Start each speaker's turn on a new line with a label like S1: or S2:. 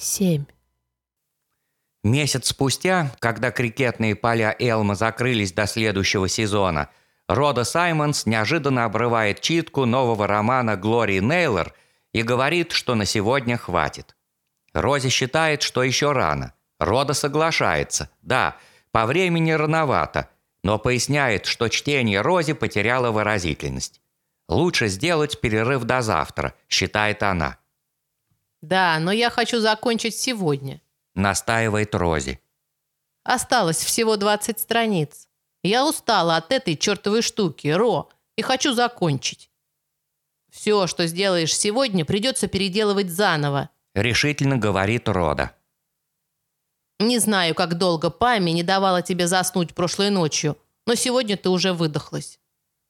S1: Семь.
S2: Месяц спустя, когда крикетные поля Элма закрылись до следующего сезона, Рода Саймонс неожиданно обрывает читку нового романа Глории Нейлор и говорит, что на сегодня хватит. Рози считает, что еще рано. Рода соглашается. Да, по времени рановато, но поясняет, что чтение Рози потеряло выразительность. Лучше сделать перерыв до завтра, считает она.
S1: Да, но я хочу закончить сегодня.
S2: Настаивает Рози.
S1: Осталось всего 20 страниц. Я устала от этой чертовой штуки, Ро, и хочу закончить. Все, что сделаешь сегодня, придется переделывать заново.
S2: Решительно говорит Рода.
S1: Не знаю, как долго Пами не давала тебе заснуть прошлой ночью, но сегодня ты уже выдохлась.